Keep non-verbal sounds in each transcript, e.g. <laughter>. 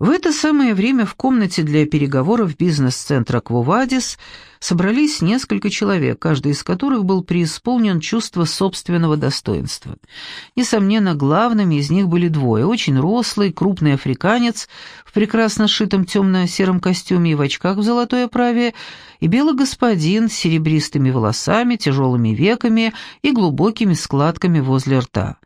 В это самое время в комнате для переговоров бизнес-центра «Квувадис» собрались несколько человек, каждый из которых был преисполнен чувства собственного достоинства. Несомненно, главными из них были двое. Очень рослый, крупный африканец в прекрасно сшитом темно-сером костюме и в очках в золотой оправе, и белый господин с серебристыми волосами, тяжелыми веками и глубокими складками возле рта.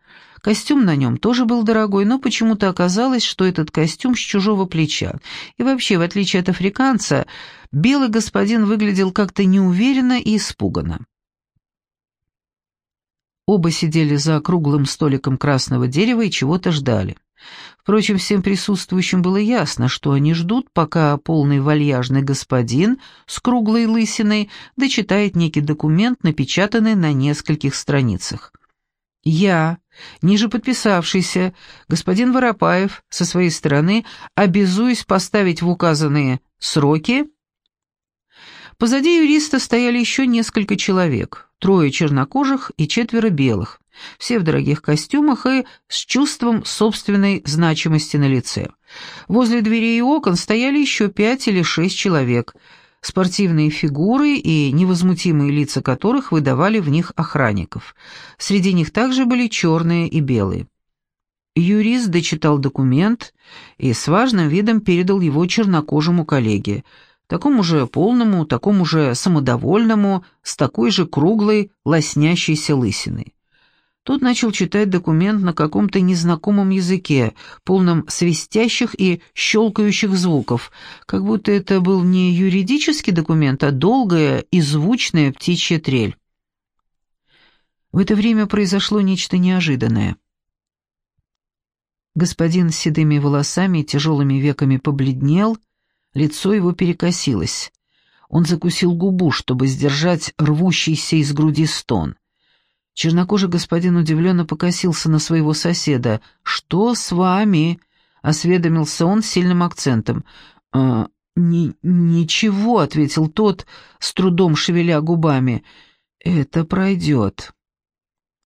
Костюм на нем тоже был дорогой, но почему-то оказалось, что этот костюм с чужого плеча. И вообще, в отличие от африканца, белый господин выглядел как-то неуверенно и испуганно. Оба сидели за круглым столиком красного дерева и чего-то ждали. Впрочем, всем присутствующим было ясно, что они ждут, пока полный вальяжный господин с круглой лысиной дочитает некий документ, напечатанный на нескольких страницах. Я, ниже подписавшийся, господин Воропаев, со своей стороны, обязуюсь поставить в указанные сроки. Позади юриста стояли еще несколько человек, трое чернокожих и четверо белых, все в дорогих костюмах и с чувством собственной значимости на лице. Возле дверей и окон стояли еще пять или шесть человек – спортивные фигуры и невозмутимые лица которых выдавали в них охранников. Среди них также были черные и белые. Юрист дочитал документ и с важным видом передал его чернокожему коллеге, такому же полному, такому же самодовольному, с такой же круглой, лоснящейся лысиной. Тот начал читать документ на каком-то незнакомом языке, полном свистящих и щелкающих звуков, как будто это был не юридический документ, а долгая и звучная птичья трель. В это время произошло нечто неожиданное. Господин с седыми волосами и тяжелыми веками побледнел, лицо его перекосилось. Он закусил губу, чтобы сдержать рвущийся из груди стон. Чернокожий господин удивленно покосился на своего соседа. «Что с вами?» — осведомился он с сильным акцентом. «А, ни «Ничего», — ответил тот, с трудом шевеля губами. «Это пройдет».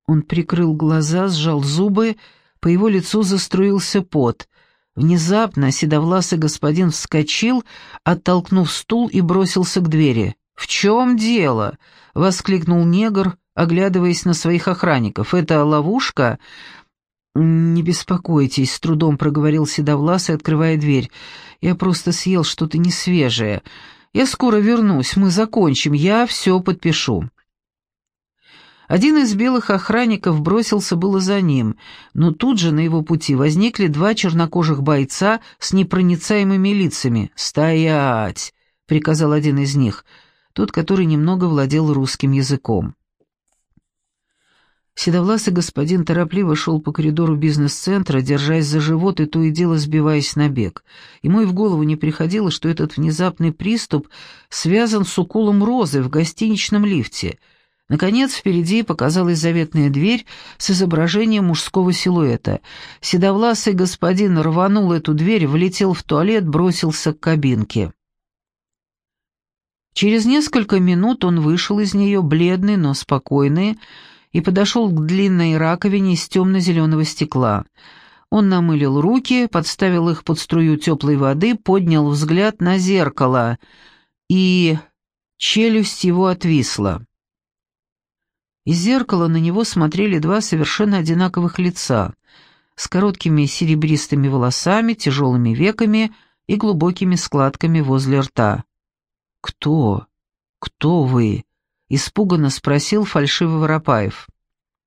Он прикрыл глаза, сжал зубы, по его лицу заструился пот. Внезапно седовласый господин вскочил, оттолкнув стул и бросился к двери. «В чем дело?» — воскликнул негр, оглядываясь на своих охранников. «Это ловушка?» «Не беспокойтесь», — с трудом проговорил Седовласый, открывая дверь. «Я просто съел что-то несвежее. Я скоро вернусь, мы закончим, я все подпишу». Один из белых охранников бросился было за ним, но тут же на его пути возникли два чернокожих бойца с непроницаемыми лицами. «Стоять!» — приказал один из них, тот, который немного владел русским языком. Седовласый господин торопливо шел по коридору бизнес-центра, держась за живот и то и дело сбиваясь на бег. Ему и в голову не приходило, что этот внезапный приступ связан с уколом розы в гостиничном лифте. Наконец, впереди показалась заветная дверь с изображением мужского силуэта. Седовласый господин рванул эту дверь, влетел в туалет, бросился к кабинке. Через несколько минут он вышел из нее, бледный, но спокойный, и подошел к длинной раковине из темно-зеленого стекла. Он намылил руки, подставил их под струю теплой воды, поднял взгляд на зеркало, и челюсть его отвисла. Из зеркала на него смотрели два совершенно одинаковых лица, с короткими серебристыми волосами, тяжелыми веками и глубокими складками возле рта. «Кто? Кто вы?» — испуганно спросил фальшивый Воропаев.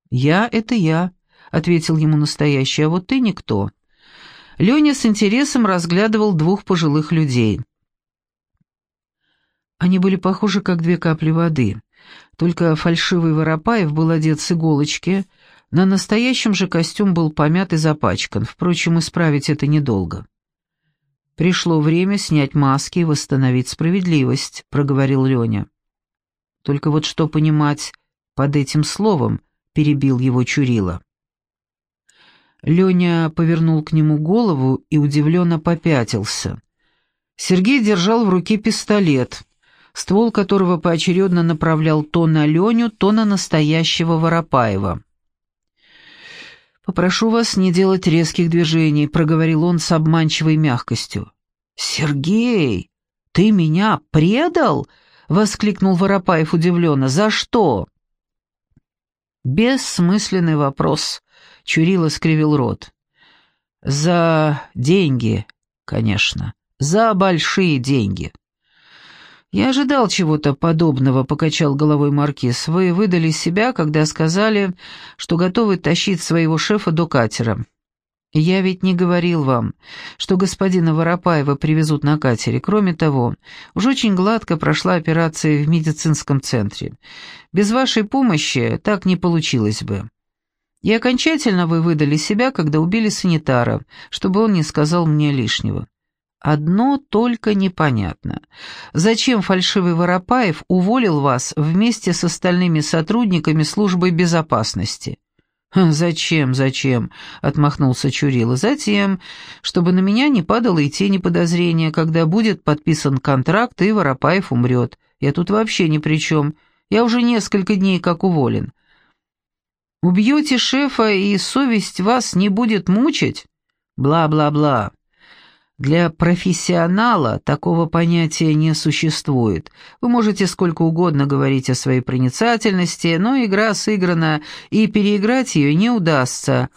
«Я — это я», — ответил ему настоящий, — «а вот ты никто». Леня с интересом разглядывал двух пожилых людей. Они были похожи, как две капли воды. Только фальшивый Воропаев был одет с иголочки, на настоящем же костюм был помят и запачкан, впрочем, исправить это недолго. «Пришло время снять маски и восстановить справедливость», — проговорил Леня. Только вот что понимать под этим словом, перебил его Чурила. Леня повернул к нему голову и удивленно попятился. Сергей держал в руке пистолет, ствол которого поочередно направлял то на Леню, то на настоящего Воропаева. «Попрошу вас не делать резких движений», — проговорил он с обманчивой мягкостью. «Сергей, ты меня предал?» — воскликнул Воропаев удивленно. «За что?» «Бессмысленный вопрос», — Чурила скривил рот. «За деньги, конечно, за большие деньги». «Я ожидал чего-то подобного», — покачал головой Маркиз. «Вы выдали себя, когда сказали, что готовы тащить своего шефа до катера. Я ведь не говорил вам, что господина Воропаева привезут на катере. Кроме того, уж очень гладко прошла операция в медицинском центре. Без вашей помощи так не получилось бы. И окончательно вы выдали себя, когда убили санитара, чтобы он не сказал мне лишнего». Одно только непонятно. Зачем фальшивый Воропаев уволил вас вместе с остальными сотрудниками службы безопасности? «Зачем, зачем?» — отмахнулся Чурила. «Затем, чтобы на меня не падало и тени подозрения, когда будет подписан контракт и Воропаев умрет. Я тут вообще ни при чем. Я уже несколько дней как уволен. Убьете шефа, и совесть вас не будет мучить? Бла-бла-бла. Для профессионала такого понятия не существует. Вы можете сколько угодно говорить о своей проницательности, но игра сыграна, и переиграть ее не удастся.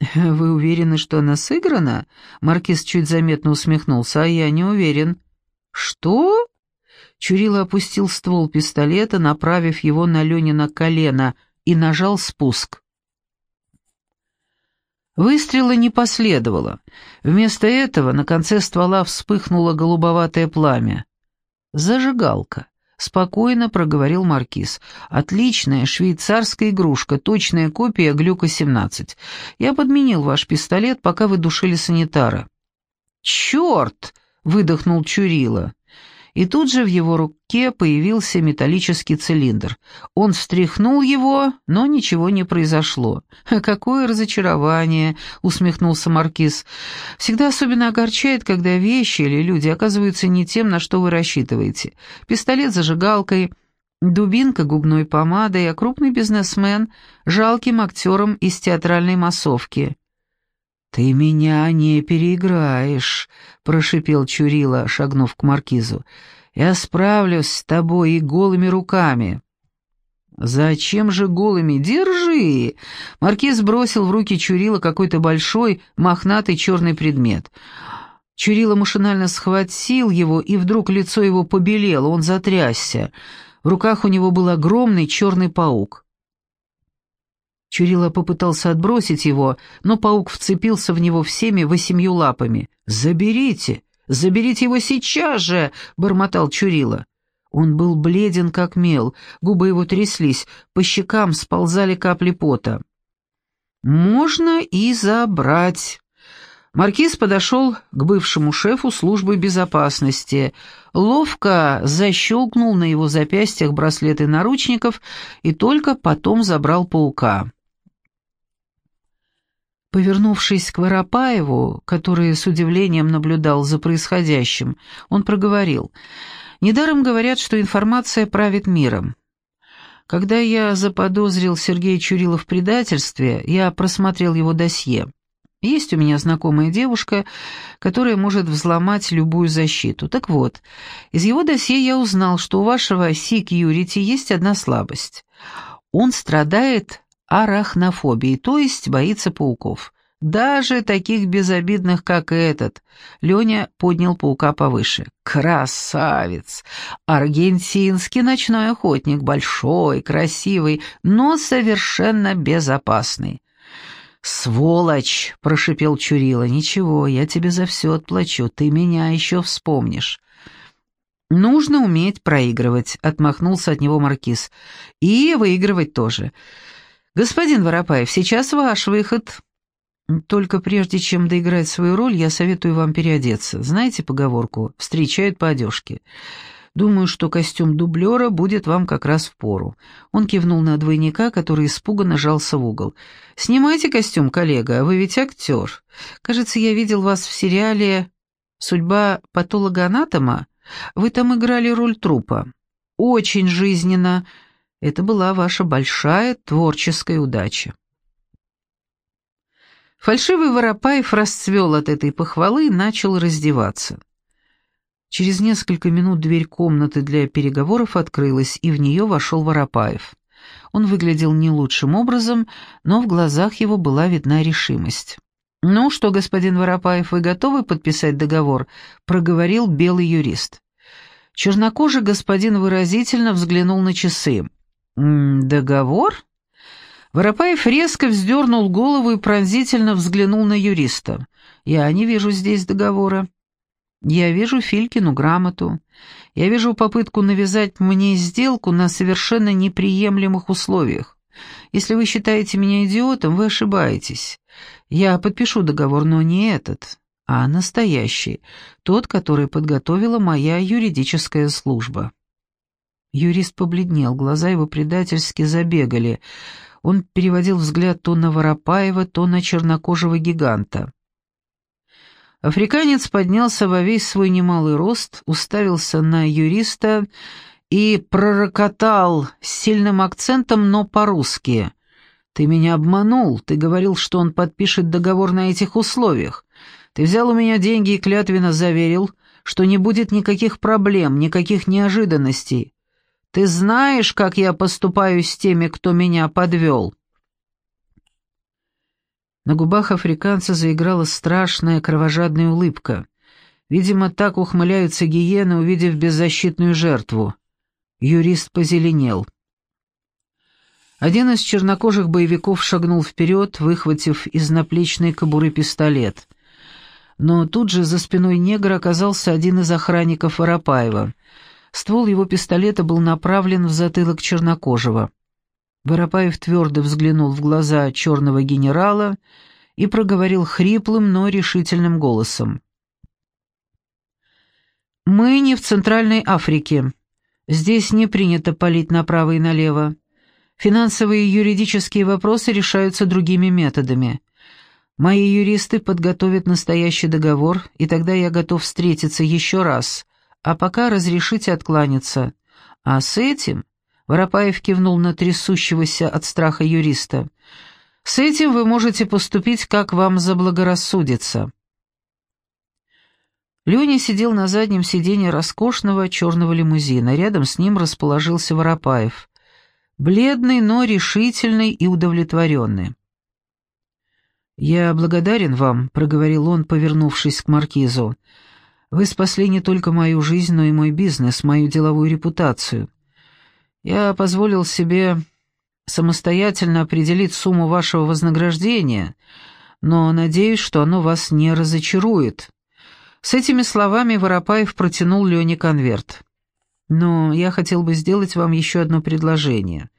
<laughs> «Вы уверены, что она сыграна?» Маркиз чуть заметно усмехнулся, а я не уверен. «Что?» Чурила опустил ствол пистолета, направив его на Ленина колено, и нажал спуск. Выстрела не последовало. Вместо этого на конце ствола вспыхнуло голубоватое пламя. «Зажигалка», — спокойно проговорил Маркиз. «Отличная швейцарская игрушка, точная копия Глюка-17. Я подменил ваш пистолет, пока вы душили санитара». «Черт!» — выдохнул Чурила. И тут же в его руке появился металлический цилиндр. Он встряхнул его, но ничего не произошло. «Какое разочарование!» — усмехнулся Маркиз. «Всегда особенно огорчает, когда вещи или люди оказываются не тем, на что вы рассчитываете. Пистолет зажигалкой, дубинка губной помадой, а крупный бизнесмен — жалким актером из театральной массовки». «Ты меня не переиграешь», — прошипел Чурила, шагнув к маркизу. «Я справлюсь с тобой и голыми руками». «Зачем же голыми? Держи!» Маркиз бросил в руки Чурила какой-то большой, мохнатый черный предмет. Чурила машинально схватил его, и вдруг лицо его побелело, он затрясся. В руках у него был огромный черный паук. Чурила попытался отбросить его, но паук вцепился в него всеми восемью лапами. «Заберите! Заберите его сейчас же!» — бормотал Чурила. Он был бледен, как мел, губы его тряслись, по щекам сползали капли пота. «Можно и забрать». Маркиз подошел к бывшему шефу службы безопасности, ловко защелкнул на его запястьях браслеты наручников и только потом забрал паука. Повернувшись к Воропаеву, который с удивлением наблюдал за происходящим, он проговорил, «Недаром говорят, что информация правит миром. Когда я заподозрил Сергея Чурила в предательстве, я просмотрел его досье. Есть у меня знакомая девушка, которая может взломать любую защиту. Так вот, из его досье я узнал, что у вашего секьюрити есть одна слабость. Он страдает арахнофобией, то есть боится пауков. Даже таких безобидных, как этот. Леня поднял паука повыше. Красавец! Аргентинский ночной охотник, большой, красивый, но совершенно безопасный. «Сволочь!» — прошипел Чурила. «Ничего, я тебе за все отплачу, ты меня еще вспомнишь». «Нужно уметь проигрывать», — отмахнулся от него Маркиз. «И выигрывать тоже. «Господин Воропаев, сейчас ваш выход». «Только прежде чем доиграть свою роль, я советую вам переодеться. Знаете поговорку «встречают по одежке». Думаю, что костюм дублера будет вам как раз в пору». Он кивнул на двойника, который испуганно жался в угол. «Снимайте костюм, коллега, вы ведь актер. Кажется, я видел вас в сериале «Судьба патологоанатома». Вы там играли роль трупа. Очень жизненно». Это была ваша большая творческая удача. Фальшивый Воропаев расцвел от этой похвалы и начал раздеваться. Через несколько минут дверь комнаты для переговоров открылась, и в нее вошел Воропаев. Он выглядел не лучшим образом, но в глазах его была видна решимость. «Ну что, господин Воропаев, вы готовы подписать договор?» — проговорил белый юрист. Чернокожий господин выразительно взглянул на часы. «Договор?» Воропаев резко вздернул голову и пронзительно взглянул на юриста. «Я не вижу здесь договора. Я вижу Филькину грамоту. Я вижу попытку навязать мне сделку на совершенно неприемлемых условиях. Если вы считаете меня идиотом, вы ошибаетесь. Я подпишу договор, но не этот, а настоящий, тот, который подготовила моя юридическая служба». Юрист побледнел, глаза его предательски забегали. Он переводил взгляд то на Воропаева, то на чернокожего гиганта. Африканец поднялся во весь свой немалый рост, уставился на юриста и пророкотал с сильным акцентом, но по-русски. «Ты меня обманул, ты говорил, что он подпишет договор на этих условиях. Ты взял у меня деньги и клятвенно заверил, что не будет никаких проблем, никаких неожиданностей. Ты знаешь, как я поступаю с теми, кто меня подвел?» На губах африканца заиграла страшная кровожадная улыбка. Видимо, так ухмыляются гиены, увидев беззащитную жертву. Юрист позеленел. Один из чернокожих боевиков шагнул вперед, выхватив из наплечной кобуры пистолет. Но тут же за спиной негра оказался один из охранников Воропаева — Ствол его пистолета был направлен в затылок чернокожего. Воропаев твердо взглянул в глаза черного генерала и проговорил хриплым, но решительным голосом. «Мы не в Центральной Африке. Здесь не принято палить направо и налево. Финансовые и юридические вопросы решаются другими методами. Мои юристы подготовят настоящий договор, и тогда я готов встретиться еще раз, а пока разрешите откланяться. А с этим...» — Воропаев кивнул на трясущегося от страха юриста. «С этим вы можете поступить, как вам заблагорассудится». Леня сидел на заднем сиденье роскошного черного лимузина. Рядом с ним расположился Воропаев. Бледный, но решительный и удовлетворенный. «Я благодарен вам», — проговорил он, повернувшись к маркизу. Вы спасли не только мою жизнь, но и мой бизнес, мою деловую репутацию. Я позволил себе самостоятельно определить сумму вашего вознаграждения, но надеюсь, что оно вас не разочарует». С этими словами Воропаев протянул Лене конверт. «Но я хотел бы сделать вам еще одно предложение.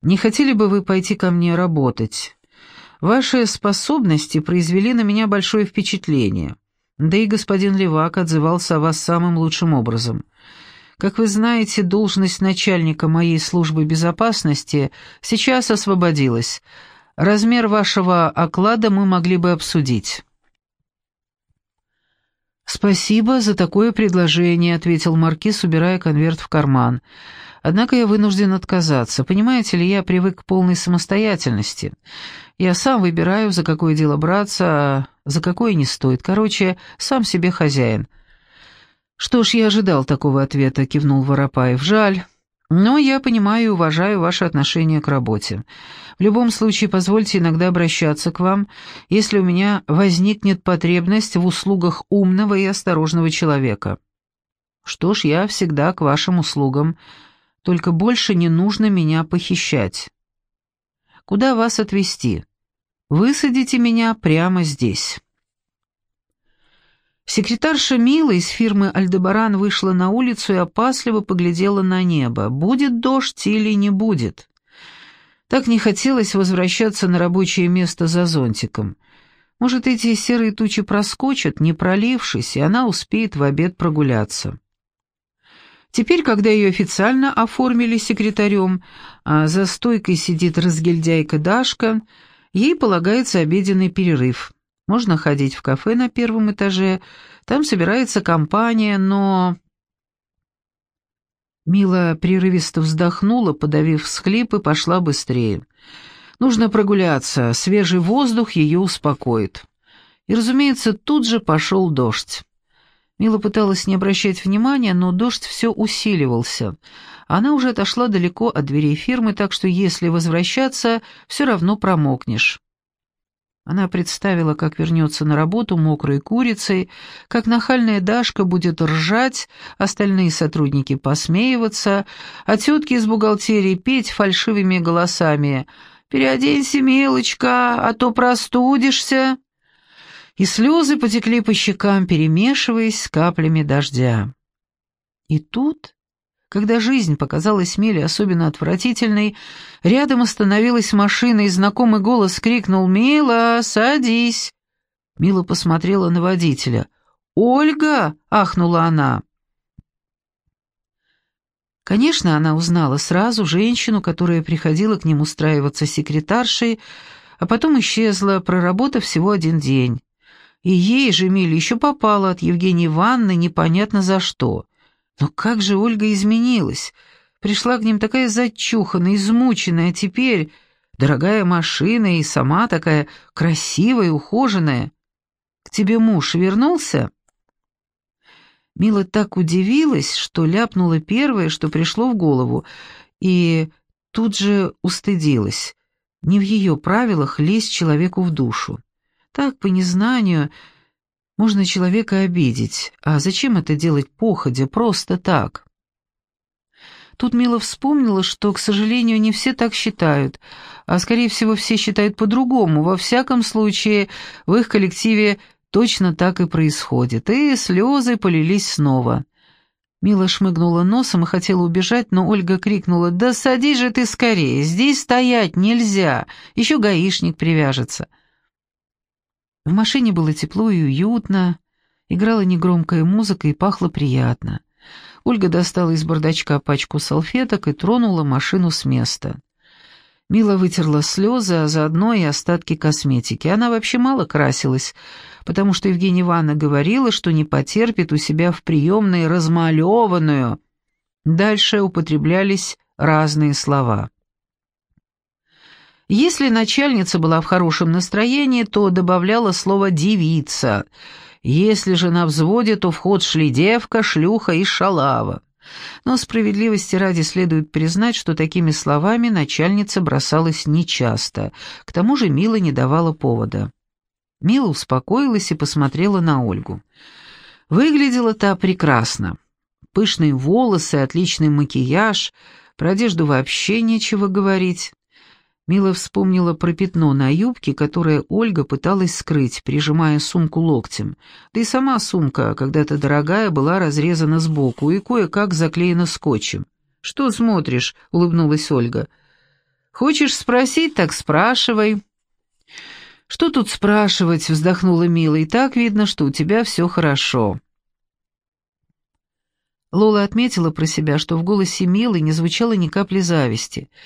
Не хотели бы вы пойти ко мне работать? Ваши способности произвели на меня большое впечатление. Да и господин Левак отзывался о вас самым лучшим образом. Как вы знаете, должность начальника моей службы безопасности сейчас освободилась. Размер вашего оклада мы могли бы обсудить». «Спасибо за такое предложение», — ответил Маркиз, убирая конверт в карман. «Однако я вынужден отказаться. Понимаете ли, я привык к полной самостоятельности. Я сам выбираю, за какое дело браться, а за какое не стоит. Короче, сам себе хозяин». «Что ж, я ожидал такого ответа», — кивнул Воропаев. «Жаль. Но я понимаю и уважаю ваше отношение к работе. В любом случае, позвольте иногда обращаться к вам, если у меня возникнет потребность в услугах умного и осторожного человека. Что ж, я всегда к вашим услугам, только больше не нужно меня похищать. Куда вас отвезти? Высадите меня прямо здесь». Секретарша Мила из фирмы «Альдебаран» вышла на улицу и опасливо поглядела на небо. Будет дождь или не будет? Так не хотелось возвращаться на рабочее место за зонтиком. Может, эти серые тучи проскочат, не пролившись, и она успеет в обед прогуляться. Теперь, когда ее официально оформили секретарем, а за стойкой сидит разгильдяйка Дашка, ей полагается обеденный перерыв. Можно ходить в кафе на первом этаже, там собирается компания, но... Мила прерывисто вздохнула, подавив всхлип, и пошла быстрее. Нужно прогуляться, свежий воздух ее успокоит. И, разумеется, тут же пошел дождь. Мила пыталась не обращать внимания, но дождь все усиливался. Она уже отошла далеко от дверей фирмы, так что если возвращаться, все равно промокнешь. Она представила, как вернется на работу мокрой курицей, как нахальная Дашка будет ржать, остальные сотрудники посмеиваться, а тетки из бухгалтерии петь фальшивыми голосами «Переоденься, милочка, а то простудишься» и слезы потекли по щекам, перемешиваясь с каплями дождя. И тут, когда жизнь показалась Миле особенно отвратительной, рядом остановилась машина, и знакомый голос крикнул «Мила, садись!». Мила посмотрела на водителя. «Ольга!» — ахнула она. Конечно, она узнала сразу женщину, которая приходила к ним устраиваться секретаршей, а потом исчезла, проработав всего один день. И ей же Миле еще попало от Евгении Ивановны непонятно за что. Но как же Ольга изменилась? Пришла к ним такая зачуханная, измученная, а теперь дорогая машина и сама такая красивая, ухоженная. К тебе муж вернулся?» Мила так удивилась, что ляпнула первое, что пришло в голову, и тут же устыдилась. Не в ее правилах лезть человеку в душу. Так, по незнанию, можно человека обидеть. А зачем это делать походя, просто так? Тут Мила вспомнила, что, к сожалению, не все так считают, а, скорее всего, все считают по-другому. Во всяком случае, в их коллективе точно так и происходит. И слезы полились снова. Мила шмыгнула носом и хотела убежать, но Ольга крикнула, «Да садись же ты скорее, здесь стоять нельзя, еще гаишник привяжется». В машине было тепло и уютно, играла негромкая музыка и пахло приятно. Ольга достала из бардачка пачку салфеток и тронула машину с места. Мила вытерла слезы, а заодно и остатки косметики. Она вообще мало красилась, потому что Евгения Ивановна говорила, что не потерпит у себя в приемной размалеванную. Дальше употреблялись разные слова. Если начальница была в хорошем настроении, то добавляла слово «девица». Если же на взводе, то в ход шли девка, шлюха и шалава. Но справедливости ради следует признать, что такими словами начальница бросалась нечасто, к тому же Мила не давала повода. Мила успокоилась и посмотрела на Ольгу. Выглядела та прекрасно. Пышные волосы, отличный макияж, про одежду вообще нечего говорить. Мила вспомнила про пятно на юбке, которое Ольга пыталась скрыть, прижимая сумку локтем. Да и сама сумка, когда-то дорогая, была разрезана сбоку и кое-как заклеена скотчем. «Что смотришь?» — улыбнулась Ольга. «Хочешь спросить, так спрашивай». «Что тут спрашивать?» — вздохнула Мила. «И так видно, что у тебя все хорошо». Лола отметила про себя, что в голосе Милы не звучало ни капли зависти —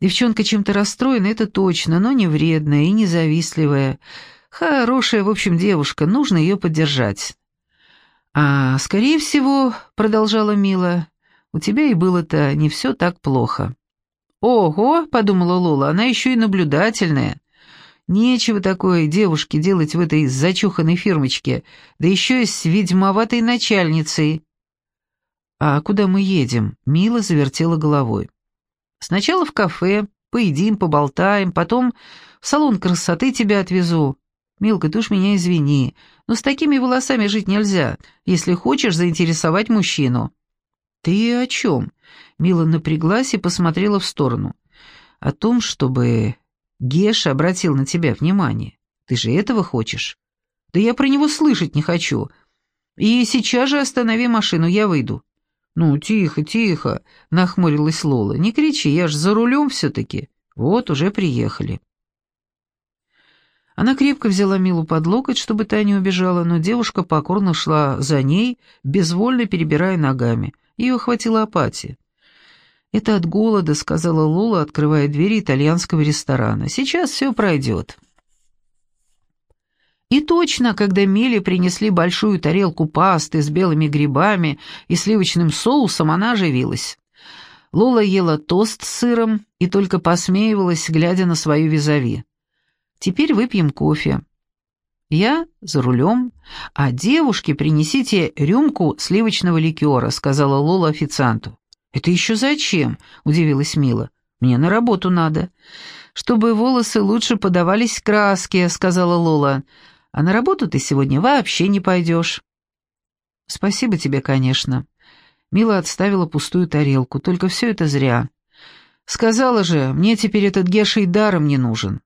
Девчонка чем-то расстроена, это точно, но не вредная и не завистливая. Хорошая, в общем, девушка, нужно ее поддержать. «А, скорее всего, — продолжала Мила, — у тебя и было-то не все так плохо». «Ого!» — подумала Лола, — «она еще и наблюдательная». Нечего такое девушке делать в этой зачуханной фирмочке, да еще и с ведьмоватой начальницей. «А куда мы едем?» — Мила завертела головой. Сначала в кафе, поедим, поболтаем, потом в салон красоты тебя отвезу. Милка, ты уж меня извини, но с такими волосами жить нельзя, если хочешь заинтересовать мужчину». «Ты о чем?» Мила напряглась и посмотрела в сторону. «О том, чтобы Геша обратил на тебя внимание. Ты же этого хочешь?» «Да я про него слышать не хочу. И сейчас же останови машину, я выйду». «Ну, тихо, тихо», — нахмурилась Лола. «Не кричи, я ж за рулем все-таки. Вот, уже приехали». Она крепко взяла Милу под локоть, чтобы та не убежала, но девушка покорно шла за ней, безвольно перебирая ногами. Ее охватила апатия. «Это от голода», — сказала Лола, открывая двери итальянского ресторана. «Сейчас все пройдет». И точно, когда Миле принесли большую тарелку пасты с белыми грибами и сливочным соусом, она оживилась. Лола ела тост с сыром и только посмеивалась, глядя на свою визави. «Теперь выпьем кофе». «Я за рулем, а девушке принесите рюмку сливочного ликера», — сказала Лола официанту. «Это еще зачем?» — удивилась Мила. «Мне на работу надо». «Чтобы волосы лучше подавались краске», — сказала Лола. «А на работу ты сегодня вообще не пойдешь». «Спасибо тебе, конечно». Мила отставила пустую тарелку, только все это зря. «Сказала же, мне теперь этот Геша даром не нужен».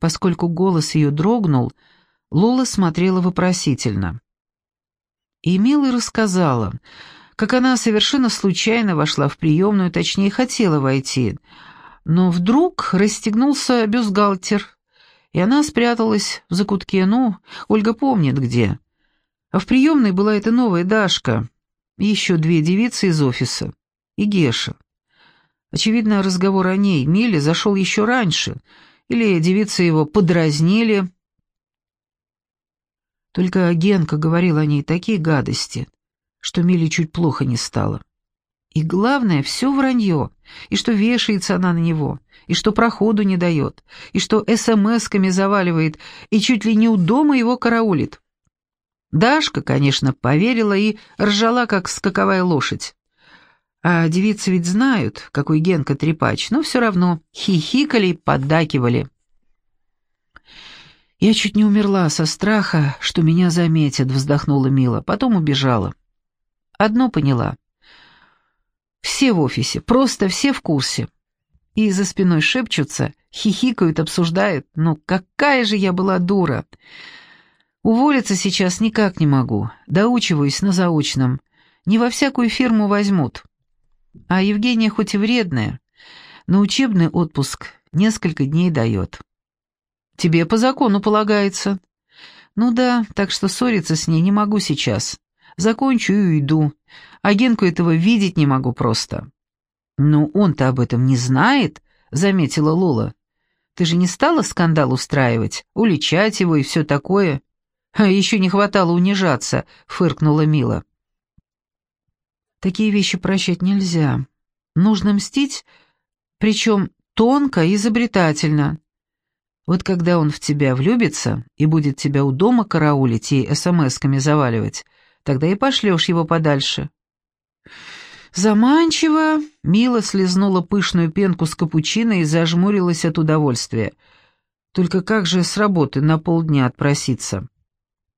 Поскольку голос ее дрогнул, Лола смотрела вопросительно. И Мила рассказала, как она совершенно случайно вошла в приемную, точнее, хотела войти, но вдруг расстегнулся бюстгальтер, и она спряталась в закутке, ну, Ольга помнит где. А в приемной была эта новая Дашка, еще две девицы из офиса и Геша. Очевидно, разговор о ней, Миле, зашел еще раньше, или девицы его подразнили. Только Генка говорил о ней такие гадости, что Миле чуть плохо не стало. И главное, все вранье, и что вешается она на него, и что проходу не дает, и что смс-ками заваливает, и чуть ли не у дома его караулит. Дашка, конечно, поверила и ржала, как скаковая лошадь. А девицы ведь знают, какой Генка трепач, но все равно хихикали поддакивали. «Я чуть не умерла со страха, что меня заметят», — вздохнула Мила, потом убежала. Одно поняла. Все в офисе, просто все в курсе. И за спиной шепчутся, хихикают, обсуждают. Ну какая же я была дура! Уволиться сейчас никак не могу, доучиваюсь на заочном. Не во всякую фирму возьмут. А Евгения хоть и вредная, но учебный отпуск несколько дней дает. Тебе по закону полагается. Ну да, так что ссориться с ней не могу сейчас. Закончу и уйду. А Генку этого видеть не могу просто». «Ну, он-то об этом не знает», — заметила Лола. «Ты же не стала скандал устраивать, уличать его и все такое?» «А еще не хватало унижаться», — фыркнула Мила. «Такие вещи прощать нельзя. Нужно мстить, причем тонко и изобретательно. Вот когда он в тебя влюбится и будет тебя у дома караулить и смс-ками заваливать, Тогда и пошлешь его подальше». Заманчиво, Мила слезнула пышную пенку с капучино и зажмурилась от удовольствия. Только как же с работы на полдня отпроситься?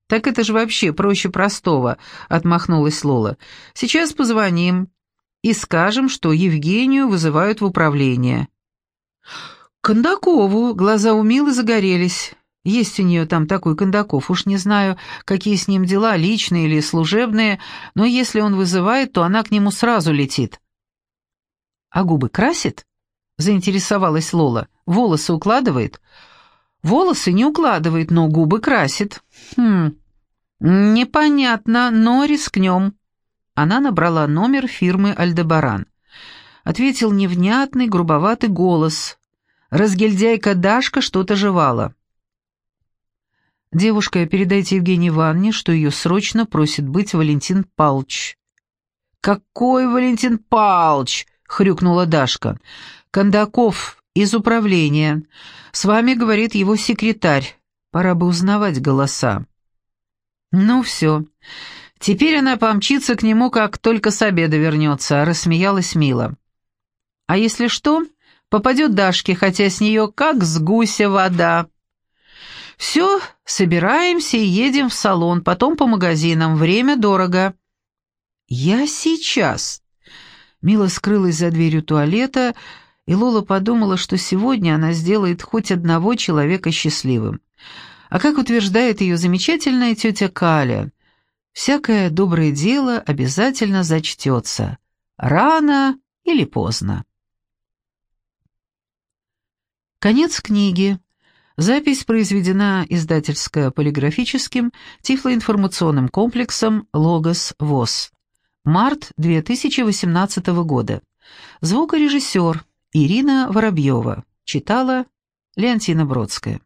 «Так это же вообще проще простого», — отмахнулась Лола. «Сейчас позвоним и скажем, что Евгению вызывают в управление». «Кондакову!» — глаза у Милы загорелись. Есть у нее там такой Кондаков, уж не знаю, какие с ним дела, личные или служебные, но если он вызывает, то она к нему сразу летит». «А губы красит?» — заинтересовалась Лола. «Волосы укладывает?» «Волосы не укладывает, но губы красит». «Хм, непонятно, но рискнем». Она набрала номер фирмы «Альдебаран». Ответил невнятный, грубоватый голос. Разгильдяйка Дашка что-то жевала. «Девушка, передайте Евгении Ивановне, что ее срочно просит быть Валентин Палч». «Какой Валентин Палч?» — хрюкнула Дашка. «Кондаков из управления. С вами говорит его секретарь. Пора бы узнавать голоса». «Ну все. Теперь она помчится к нему, как только с обеда вернется», — рассмеялась Мила. «А если что, попадет Дашке, хотя с нее как с гуся вода». «Все, собираемся и едем в салон, потом по магазинам. Время дорого». «Я сейчас». Мила скрылась за дверью туалета, и Лола подумала, что сегодня она сделает хоть одного человека счастливым. А как утверждает ее замечательная тетя Каля, всякое доброе дело обязательно зачтется, рано или поздно. Конец книги. Запись произведена издательско-полиграфическим тифлоинформационным комплексом «Логос ВОЗ». Март 2018 года. Звукорежиссер Ирина Воробьева. Читала Леонтина Бродская.